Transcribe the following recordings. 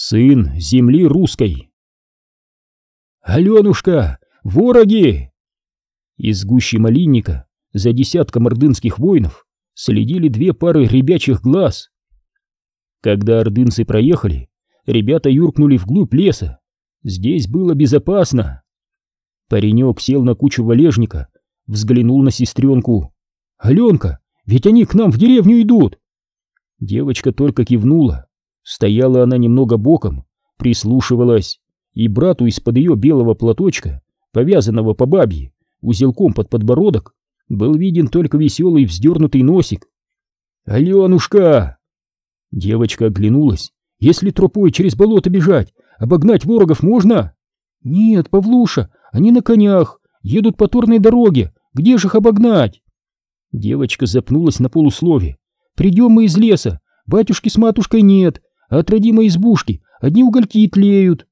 сын земли русской. «Аленушка! Вороги!» Из гущи малинника за десятком ордынских воинов следили две пары ребячих глаз. Когда ордынцы проехали, ребята юркнули вглубь леса. Здесь было безопасно. Паренек сел на кучу валежника, взглянул на сестренку. «Аленка, ведь они к нам в деревню идут!» Девочка только кивнула. Стояла она немного боком, прислушивалась, и брату из-под ее белого платочка, повязанного по бабье, узелком под подбородок, был виден только веселый вздернутый носик. «Аленушка!» Девочка оглянулась. «Если тропой через болото бежать, обогнать ворогов можно?» «Нет, Павлуша, они на конях, едут по торной дороге, где же их обогнать?» Девочка запнулась на полуслове. «Придем мы из леса, батюшки с матушкой нет, от родимой избушки одни угольки тлеют».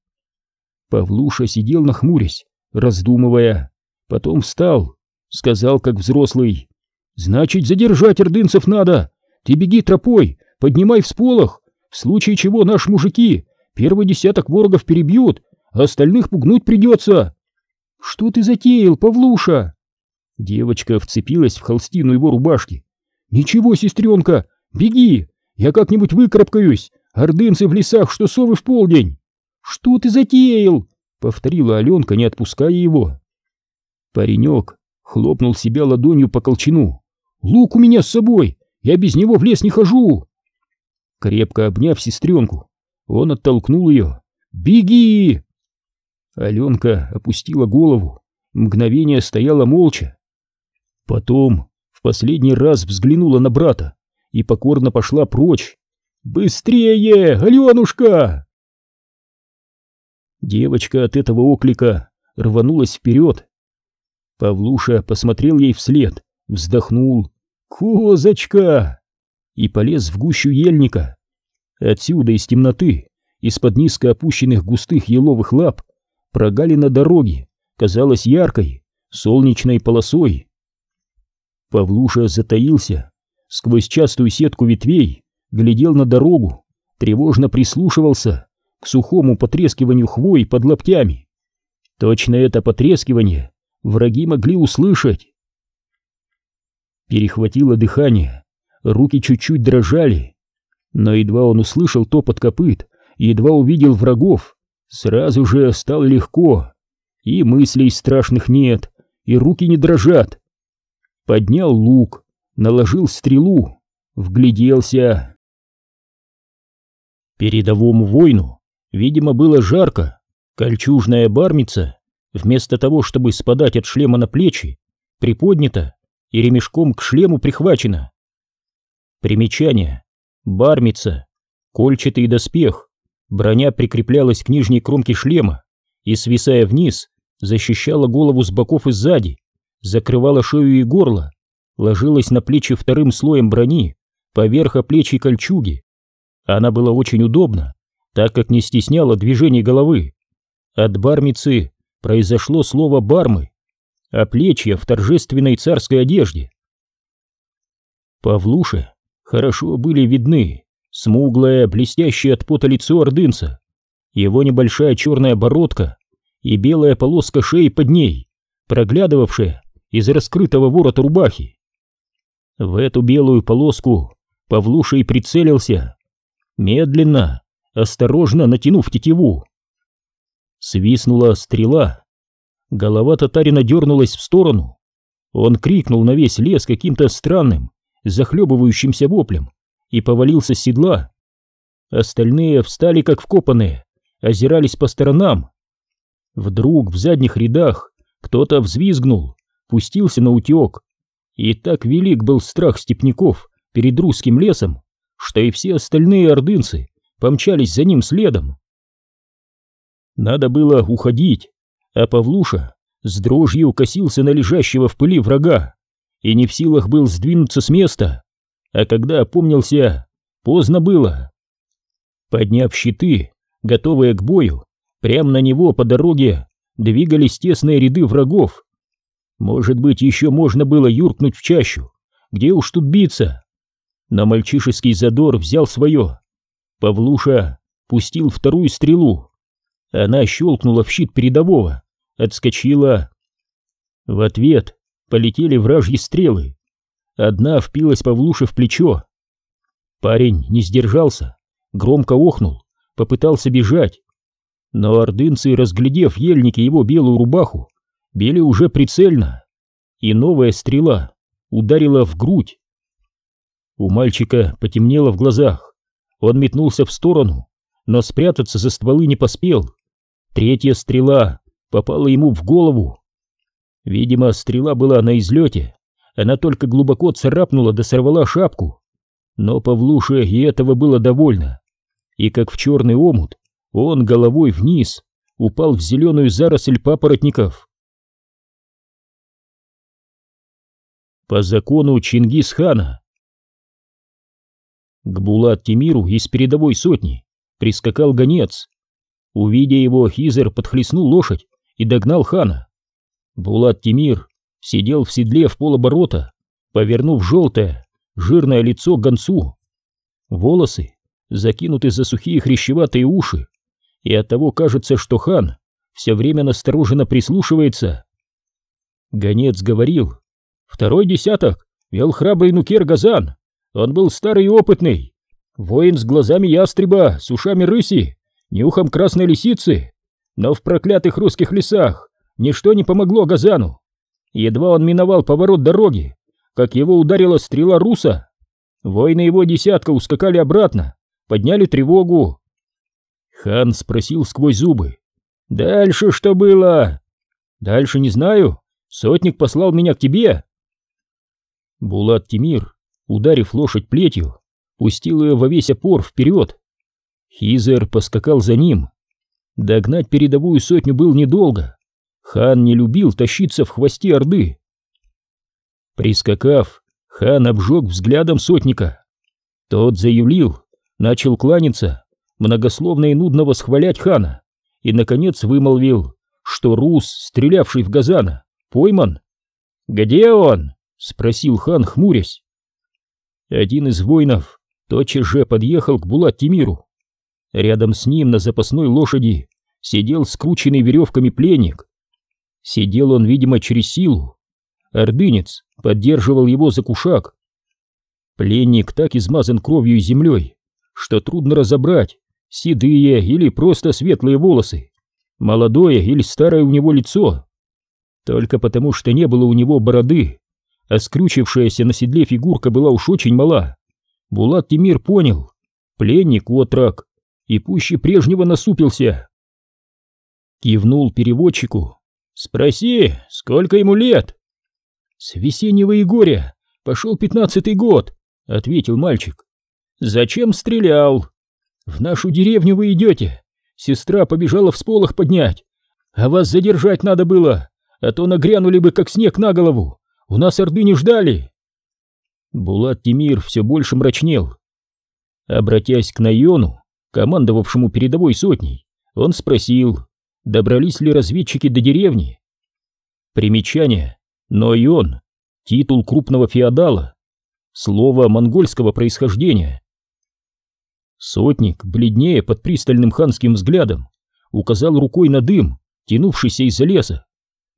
Павлуша сидел нахмурясь, раздумывая, потом встал, сказал как взрослый. «Значит, задержать ордынцев надо! Ты беги тропой, поднимай всполох, в случае чего наши мужики первый десяток ворогов перебьют, а остальных пугнуть придется!» «Что ты затеял, Павлуша?» Девочка вцепилась в холстину его рубашки. «Ничего, сестренка, беги, я как-нибудь выкарабкаюсь, ордынцы в лесах, что совы в полдень!» «Что ты затеял?» — повторила Аленка, не отпуская его. Паренек хлопнул себя ладонью по колчину. «Лук у меня с собой, я без него в лес не хожу!» Крепко обняв сестренку, он оттолкнул ее. «Беги!» Аленка опустила голову, мгновение стояла молча. Потом в последний раз взглянула на брата и покорно пошла прочь. «Быстрее, Аленушка!» Девочка от этого оклика рванулась вперед. Павлуша посмотрел ей вслед, вздохнул. «Козочка!» и полез в гущу ельника. Отсюда, из темноты, из-под низко опущенных густых еловых лап, прогалина дороги казалась яркой, солнечной полосой. Павлуша затаился, сквозь частую сетку ветвей глядел на дорогу, тревожно прислушивался к сухому потрескиванию хвои под лаптями. Точно это потрескивание враги могли услышать. Перехватило дыхание, руки чуть-чуть дрожали, но едва он услышал топот копыт, едва увидел врагов, сразу же стало легко, и мыслей страшных нет, и руки не дрожат. Поднял лук, наложил стрелу, вгляделся. Передовому воину, видимо, было жарко, кольчужная бармица, вместо того, чтобы спадать от шлема на плечи, приподнята и ремешком к шлему прихвачена. Примечание. Бармица. Кольчатый доспех. Броня прикреплялась к нижней кромке шлема и, свисая вниз, защищала голову с боков и сзади, закрывала шею и горло, ложилась на плечи вторым слоем брони, поверх плечи кольчуги. Она была очень удобна, так как не стесняла движений головы. От бармицы произошло слово «бармы», а плечья в торжественной царской одежде. Павлуше хорошо были видны смуглое, блестящее от пота лицо ордынца, его небольшая черная бородка и белая полоска шеи под ней, проглядывавшая из раскрытого ворота рубахи. В эту белую полоску Павлуша и прицелился, медленно, осторожно натянув тетиву. Свистнула стрела. Голова татарина дернулась в сторону. Он крикнул на весь лес каким-то странным, захлебывающимся воплем и повалился с седла. Остальные встали как вкопанные, озирались по сторонам. Вдруг в задних рядах кто-то взвизгнул, пустился на утек. И так велик был страх степняков перед русским лесом, что и все остальные ордынцы помчались за ним следом. Надо было уходить, а Павлуша с дрожью косился на лежащего в пыли врага и не в силах был сдвинуться с места, а когда опомнился, поздно было. Подняв щиты, готовые к бою, прямо на него по дороге двигались тесные ряды врагов. Может быть, еще можно было юркнуть в чащу, где уж тут биться. Но мальчишеский задор взял свое. Павлуша пустил вторую стрелу. Она щелкнула в щит передового, отскочила. В ответ полетели вражьи стрелы. Одна впилась Павлуше в плечо. Парень не сдержался, громко охнул, попытался бежать. Но ордынцы, разглядев ельники его белую рубаху, били уже прицельно, и новая стрела ударила в грудь. У мальчика потемнело в глазах. Он метнулся в сторону, но спрятаться за стволы не поспел. Третья стрела попала ему в голову. Видимо, стрела была на излете, она только глубоко царапнула да сорвала шапку. Но Павлуше и этого было довольно. И как в черный омут, он головой вниз упал в зеленую заросль папоротников. По закону Чингисхана К Булат-Тимиру из передовой сотни прискакал гонец. Увидя его, Хизер подхлестнул лошадь и догнал хана. Булат-Тимир сидел в седле в полоборота, повернув желтое, жирное лицо к гонцу. Волосы закинуты за сухие хрящеватые уши, и оттого кажется, что хан все время настороженно прислушивается. Гонец говорил, второй десяток вел храбрый нукер Газан, он был старый и опытный, воин с глазами ястреба, с ушами рыси, нюхом красной лисицы, но в проклятых русских лесах ничто не помогло Газану. Едва он миновал поворот дороги, как его ударила стрела руса. Воины его десятка ускакали обратно, подняли тревогу, Хан спросил сквозь зубы. «Дальше что было?» «Дальше не знаю. Сотник послал меня к тебе». Булат Тимир, ударив лошадь плетью, пустил ее во весь опор вперед. Хизер поскакал за ним. Догнать передовую сотню был недолго. Хан не любил тащиться в хвосте Орды. Прискакав, хан обжег взглядом сотника. Тот заявил, начал кланяться, многословно и нудно восхвалять хана, и, наконец, вымолвил, что рус, стрелявший в Газана, пойман. «Где он?» — спросил хан, хмурясь. Один из воинов тотчас же подъехал к Булат-Тимиру. Рядом с ним на запасной лошади сидел скрученный веревками пленник. Сидел он, видимо, через силу. Ордынец поддерживал его за кушак. Пленник так измазан кровью и землей, что трудно разобрать, седые или просто светлые волосы, молодое или старое у него лицо. Только потому, что не было у него бороды, а скрючившаяся на седле фигурка была уж очень мала. Булат Тимир понял, пленник отрак, и пуще прежнего насупился. Кивнул переводчику. «Спроси, сколько ему лет?» «С весеннего Егоря пошел пятнадцатый год», — ответил мальчик. «Зачем стрелял?» В нашу деревню вы идете. Сестра побежала в сполох поднять. А вас задержать надо было, а то нагрянули бы, как снег на голову. У нас орды не ждали. Булат Тимир все больше мрачнел. Обратясь к Найону, командовавшему передовой сотней, он спросил, добрались ли разведчики до деревни. Примечание. Нойон. Титул крупного феодала. Слово монгольского происхождения. Сотник, бледнее под пристальным ханским взглядом, указал рукой на дым, тянувшийся из-за леса.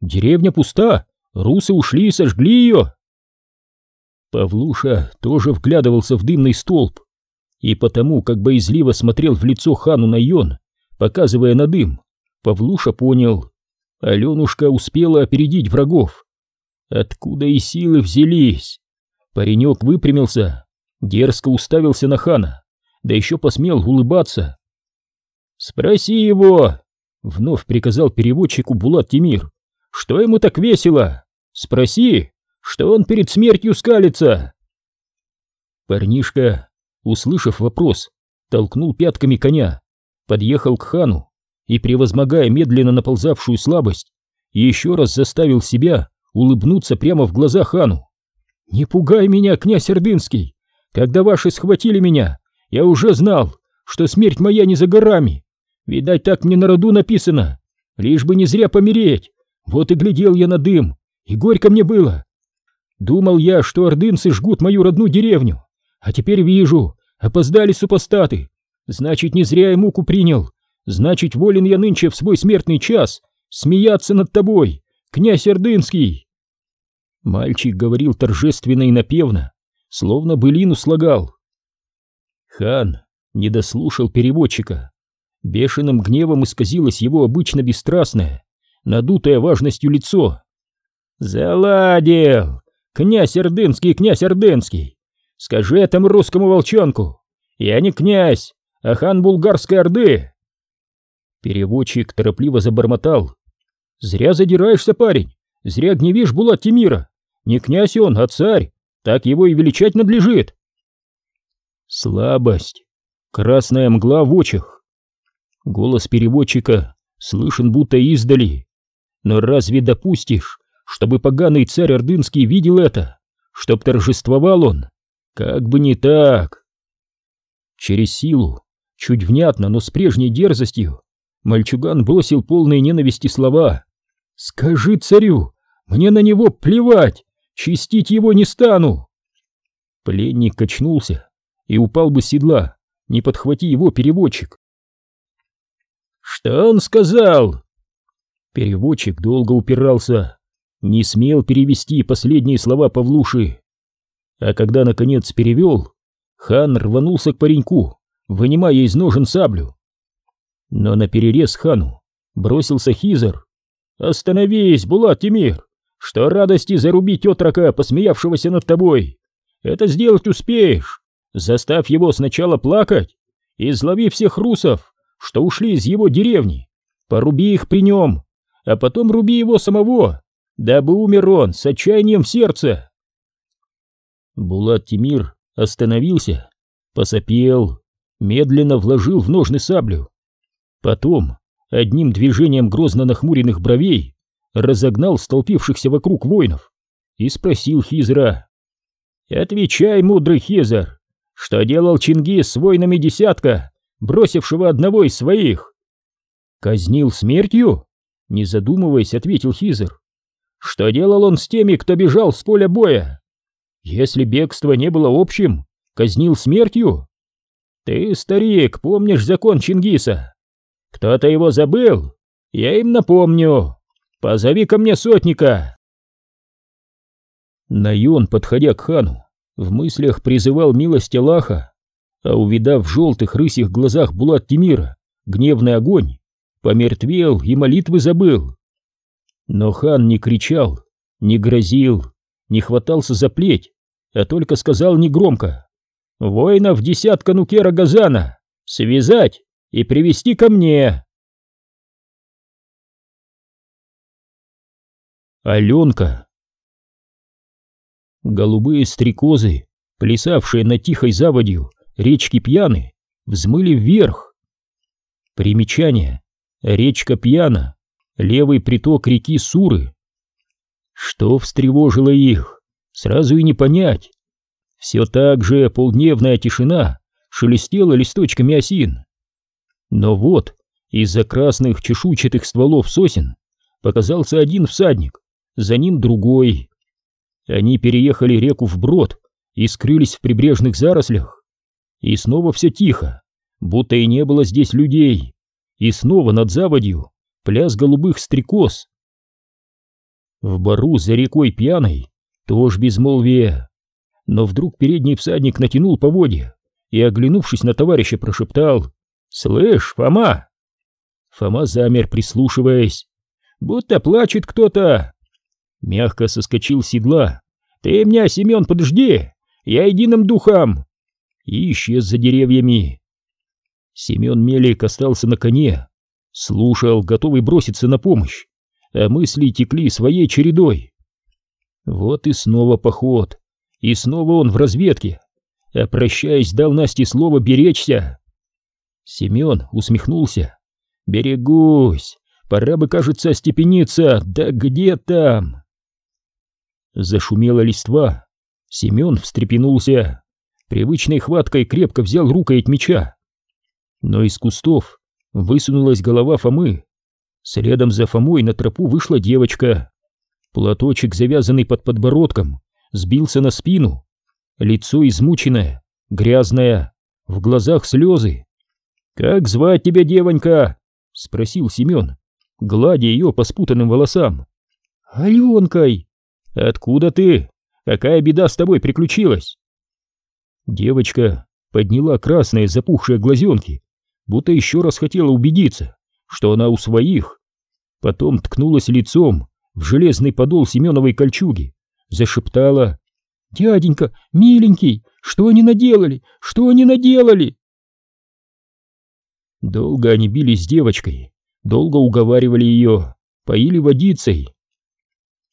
«Деревня пуста, русы ушли и сожгли ее!» Павлуша тоже вглядывался в дымный столб, и потому, как боязливо смотрел в лицо хану Найон, показывая на дым, Павлуша понял, Аленушка успела опередить врагов. Откуда и силы взялись? Паренек выпрямился, дерзко уставился на хана, да еще посмел улыбаться. «Спроси его!» — вновь приказал переводчику Булат Тимир. «Что ему так весело? Спроси, что он перед смертью скалится!» Парнишка, услышав вопрос, толкнул пятками коня, подъехал к хану и, превозмогая медленно наползавшую слабость, еще раз заставил себя улыбнуться прямо в глаза хану. «Не пугай меня, князь Ордынский! Когда ваши схватили меня, я уже знал, что смерть моя не за горами. Видать, так мне на роду написано. Лишь бы не зря помереть. Вот и глядел я на дым, и горько мне было. Думал я, что ордынцы жгут мою родную деревню. А теперь вижу, опоздали супостаты. Значит, не зря я муку принял. Значит, волен я нынче в свой смертный час смеяться над тобой, князь Ордынский. Мальчик говорил торжественно и напевно, словно былину слагал. Хан не дослушал переводчика. Бешеным гневом исказилось его обычно бесстрастное, надутое важностью лицо. «Заладил! Князь Ордынский, князь Ордынский! Скажи этому русскому волчонку! Я не князь, а хан Булгарской Орды!» Переводчик торопливо забормотал. «Зря задираешься, парень! Зря гневишь Булат Тимира! Не князь он, а царь! Так его и величать надлежит!» Слабость, красная мгла в очах. Голос переводчика слышен будто издали. Но разве допустишь, чтобы поганый царь Ордынский видел это? Чтоб торжествовал он? Как бы не так. Через силу, чуть внятно, но с прежней дерзостью, мальчуган бросил полные ненависти слова. «Скажи царю, мне на него плевать, чистить его не стану!» Пленник качнулся и упал бы с седла, не подхвати его переводчик. «Что он сказал?» Переводчик долго упирался, не смел перевести последние слова Павлуши. А когда, наконец, перевел, хан рванулся к пареньку, вынимая из ножен саблю. Но на перерез хану бросился Хизар. «Остановись, Булат Тимир! Что радости зарубить отрока, посмеявшегося над тобой! Это сделать успеешь! Заставь его сначала плакать, излови всех русов, что ушли из его деревни, поруби их при нем, а потом руби его самого, дабы умер он с отчаянием в сердце. Булат Тимир остановился, посопел, медленно вложил в ножны саблю. Потом, одним движением грозно нахмуренных бровей, разогнал столпившихся вокруг воинов и спросил Хизра. «Отвечай, мудрый Хизар, что делал Чингис с воинами десятка, бросившего одного из своих?» «Казнил смертью?» — не задумываясь, ответил Хизер. Что делал он с теми, кто бежал с поля боя? Если бегство не было общим, казнил смертью? Ты, старик, помнишь закон Чингиса? Кто-то его забыл? Я им напомню. Позови ко мне сотника. Найон, подходя к хану, в мыслях призывал милость Аллаха, а увидав в желтых рысих глазах Булат Тимира гневный огонь, помертвел и молитвы забыл. Но хан не кричал, не грозил, не хватался за плеть, а только сказал негромко «Воинов десятка нукера Газана! Связать и привести ко мне!» Аленка Голубые стрекозы, плясавшие на тихой заводью речки Пьяны, взмыли вверх. Примечание. Речка Пьяна левый приток реки Суры. Что встревожило их, сразу и не понять. Все так же полдневная тишина шелестела листочками осин. Но вот из-за красных чешуйчатых стволов сосен показался один всадник, за ним другой. Они переехали реку вброд и скрылись в прибрежных зарослях. И снова все тихо, будто и не было здесь людей. И снова над заводью пляс голубых стрекоз. В бару за рекой пьяной тоже безмолвие. Но вдруг передний всадник натянул поводья и, оглянувшись на товарища, прошептал «Слышь, Фома!» Фома замер, прислушиваясь. «Будто плачет кто-то!» Мягко соскочил с седла. «Ты меня, Семен, подожди! Я единым духом!» И исчез за деревьями. Семен Мелик остался на коне, Слушал, готовый броситься на помощь, а мысли текли своей чередой. Вот и снова поход, и снова он в разведке, а прощаясь, дал Насте слово беречься. Семен усмехнулся. «Берегусь, пора бы, кажется, остепениться, да где там?» Зашумела листва. Семен встрепенулся, привычной хваткой крепко взял рукоять меча. Но из кустов высунулась голова Фомы. Следом за Фомой на тропу вышла девочка. Платочек, завязанный под подбородком, сбился на спину. Лицо измученное, грязное, в глазах слезы. «Как звать тебя, девонька?» — спросил Семен, гладя ее по спутанным волосам. «Аленкой!» «Откуда ты? Какая беда с тобой приключилась?» Девочка подняла красные запухшие глазенки, будто еще раз хотела убедиться, что она у своих. Потом ткнулась лицом в железный подол Семеновой кольчуги, зашептала. «Дяденька, миленький, что они наделали? Что они наделали?» Долго они бились с девочкой, долго уговаривали ее, поили водицей.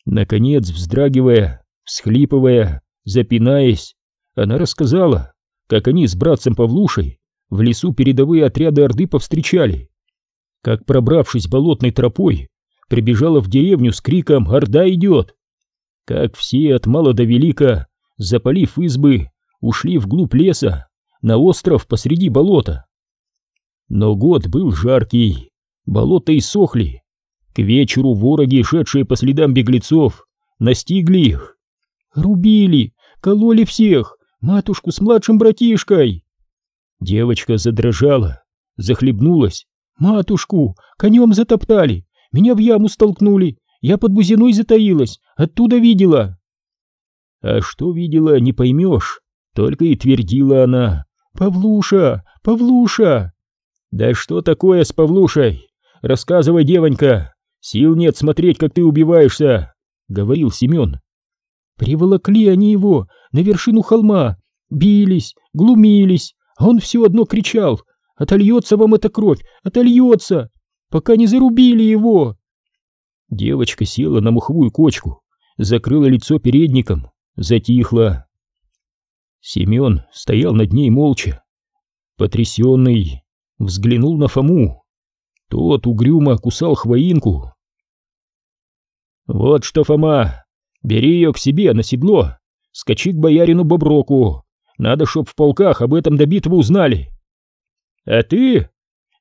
Наконец, вздрагивая, всхлипывая, запинаясь, она рассказала, как они с братцем Павлушей в лесу передовые отряды Орды повстречали, как, пробравшись болотной тропой, прибежала в деревню с криком «Орда идет!», как все от мала до велика, запалив избы, ушли вглубь леса, на остров посреди болота. Но год был жаркий, болота иссохли. К вечеру вороги, шедшие по следам беглецов, настигли их. Рубили, кололи всех, матушку с младшим братишкой. Девочка задрожала, захлебнулась. Матушку конем затоптали, меня в яму столкнули, я под бузиной затаилась, оттуда видела. А что видела, не поймешь, только и твердила она. «Павлуша! Павлуша!» «Да что такое с Павлушей? Рассказывай, девонька! Сил нет смотреть, как ты убиваешься!» — говорил Семен. «Приволокли они его на вершину холма, бились, глумились, а он все одно кричал. «Отольется вам эта кровь! Отольется! Пока не зарубили его!» Девочка села на муховую кочку, закрыла лицо передником, затихла. Семен стоял над ней молча, потрясенный, взглянул на Фому. Тот угрюмо кусал хвоинку. «Вот что, Фома, бери ее к себе на седло, скачи к боярину Боброку, надо, чтоб в полках об этом до битвы узнали. А ты?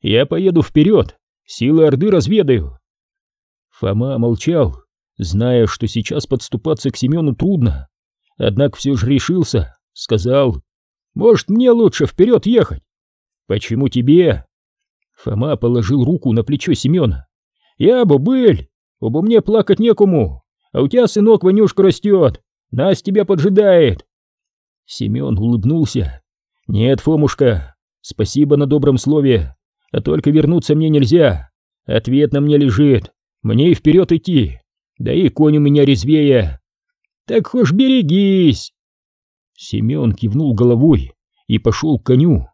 Я поеду вперед, силы Орды разведаю». Фома молчал, зная, что сейчас подступаться к Семену трудно, однако все же решился, сказал, «Может, мне лучше вперед ехать?» «Почему тебе?» Фома положил руку на плечо Семена. «Я бобыль, обо мне плакать некому, а у тебя, сынок, Ванюшка растет, нас тебя поджидает». Семен улыбнулся. «Нет, Фомушка, спасибо на добром слове, а только вернуться мне нельзя. Ответ на мне лежит, мне и вперед идти, да и конь у меня резвее. Так хоть берегись!» Семен кивнул головой и пошел к коню.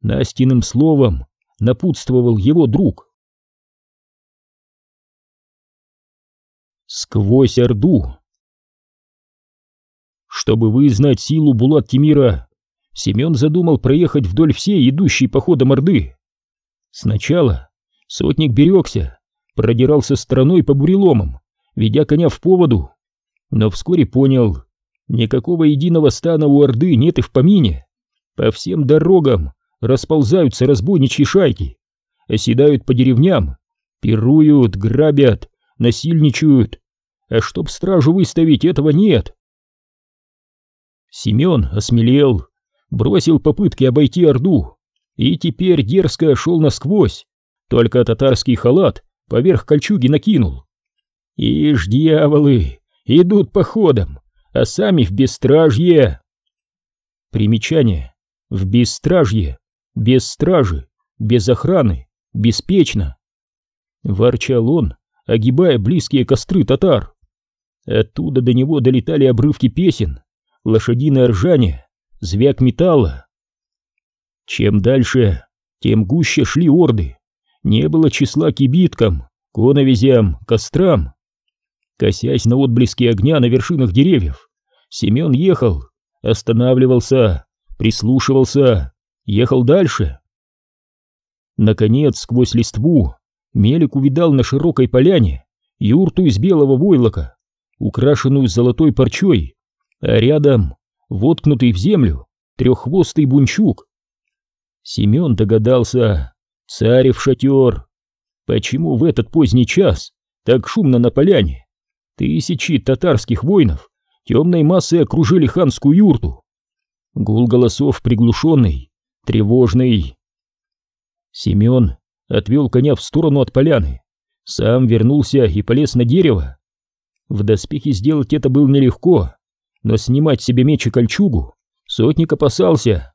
Настиным словом напутствовал его друг. Сквозь Орду Чтобы вызнать силу Булат Тимира, Семен задумал проехать вдоль всей идущей походом Орды. Сначала сотник берегся, продирался стороной по буреломам, ведя коня в поводу, но вскоре понял, никакого единого стана у Орды нет и в помине. По всем дорогам расползаются разбойничьи шайки, оседают по деревням, пируют, грабят, насильничают, а чтоб стражу выставить, этого нет. Семен осмелел, бросил попытки обойти Орду и теперь дерзко шел насквозь, только татарский халат поверх кольчуги накинул. Ишь, дьяволы, идут походом, а сами в бесстрашье. Примечание. В бесстрашье без стражи, без охраны, беспечно. Ворчал он, огибая близкие костры татар. Оттуда до него долетали обрывки песен, лошадиное ржание, звяк металла. Чем дальше, тем гуще шли орды. Не было числа кибиткам, коновизям, кострам. Косясь на отблески огня на вершинах деревьев, Семен ехал, останавливался, прислушивался, ехал дальше. Наконец, сквозь листву, Мелик увидал на широкой поляне юрту из белого войлока, украшенную золотой парчой, а рядом, воткнутый в землю, треххвостый бунчук. Семен догадался, царев шатер. Почему в этот поздний час так шумно на поляне? Тысячи татарских воинов темной массой окружили ханскую юрту. Гул голосов приглушенный, тревожный. Семен отвел коня в сторону от поляны, сам вернулся и полез на дерево. В доспехе сделать это было нелегко, но снимать себе меч и кольчугу сотник опасался.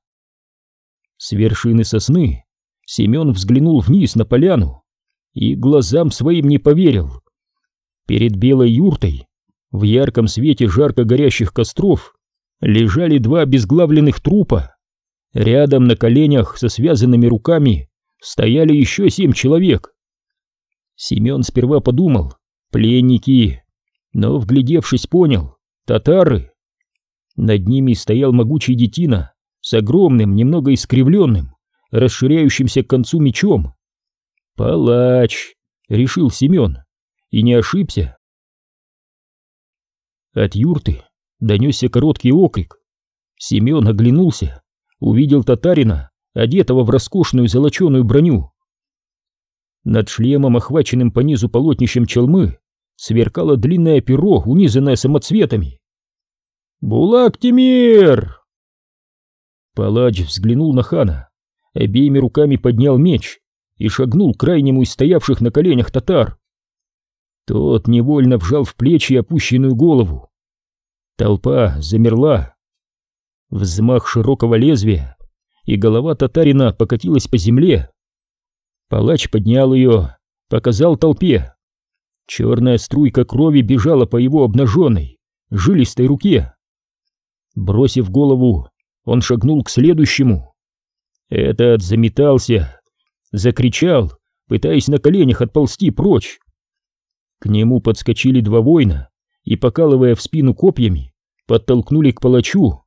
С вершины сосны Семен взглянул вниз на поляну и глазам своим не поверил. Перед белой юртой, в ярком свете жарко горящих костров, лежали два обезглавленных трупа. Рядом на коленях со связанными руками стояли еще семь человек. Семен сперва подумал, пленники, но, вглядевшись, понял, татары. Над ними стоял могучий детина с огромным, немного искривленным, расширяющимся к концу мечом. «Палач!» — решил Семен, и не ошибся. От юрты донесся короткий окрик. Семен оглянулся, увидел татарина, одетого в роскошную золоченую броню. Над шлемом, охваченным по низу полотнищем челмы, сверкало длинное перо, унизанное самоцветами. «Булак Тимир!» Палач взглянул на хана, обеими руками поднял меч и шагнул к крайнему из стоявших на коленях татар. Тот невольно вжал в плечи опущенную голову. Толпа замерла. Взмах широкого лезвия, и голова татарина покатилась по земле. Палач поднял ее, показал толпе. Черная струйка крови бежала по его обнаженной, жилистой руке. Бросив голову, он шагнул к следующему. Этот заметался, закричал, пытаясь на коленях отползти прочь. К нему подскочили два воина и, покалывая в спину копьями, подтолкнули к палачу.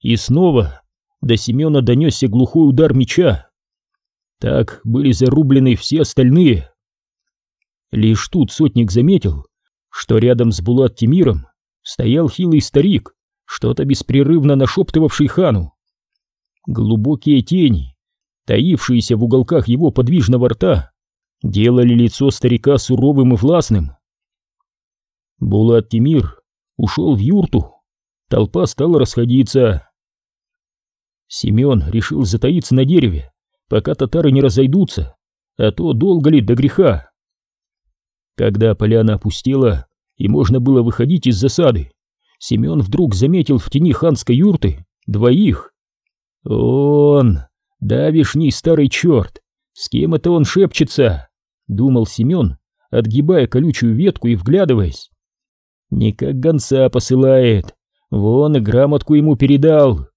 И снова до Семена донесся глухой удар меча. Так были зарублены все остальные. Лишь тут сотник заметил, что рядом с Булат Тимиром стоял хилый старик, что-то беспрерывно нашептывавший хану. Глубокие тени, таившиеся в уголках его подвижного рта, делали лицо старика суровым и властным. Булат Тимир ушел в юрту, толпа стала расходиться. Семен решил затаиться на дереве, пока татары не разойдутся, а то долго ли до греха. Когда поляна опустела и можно было выходить из засады, Семен вдруг заметил в тени ханской юрты двоих. «Он, давишний старый черт, с кем это он шепчется?» — думал Семен, отгибая колючую ветку и вглядываясь. «Не как гонца посылает, вон и грамотку ему передал».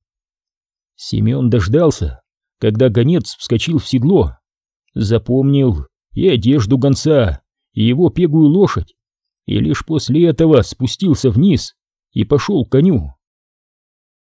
Семен дождался, когда гонец вскочил в седло, запомнил и одежду гонца, и его пегую лошадь, и лишь после этого спустился вниз и пошел к коню.